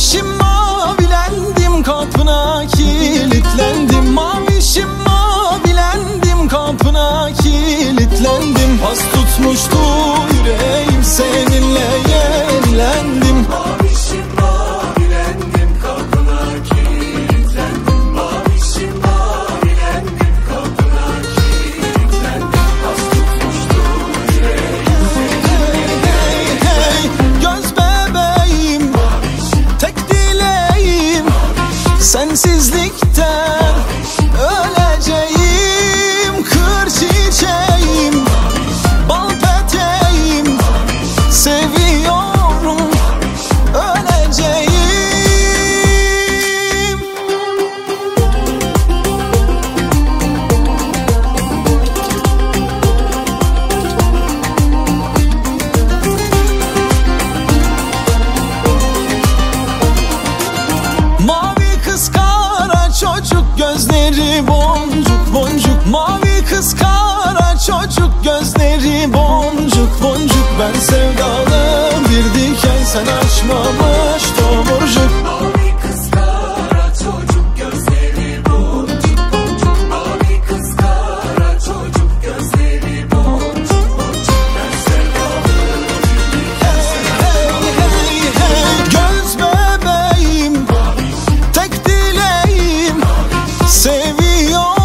Yeşim mavilendim kapına kil time gözleri boncuk boncuk Mavi kız kara çocuk gözleri boncuk. 요.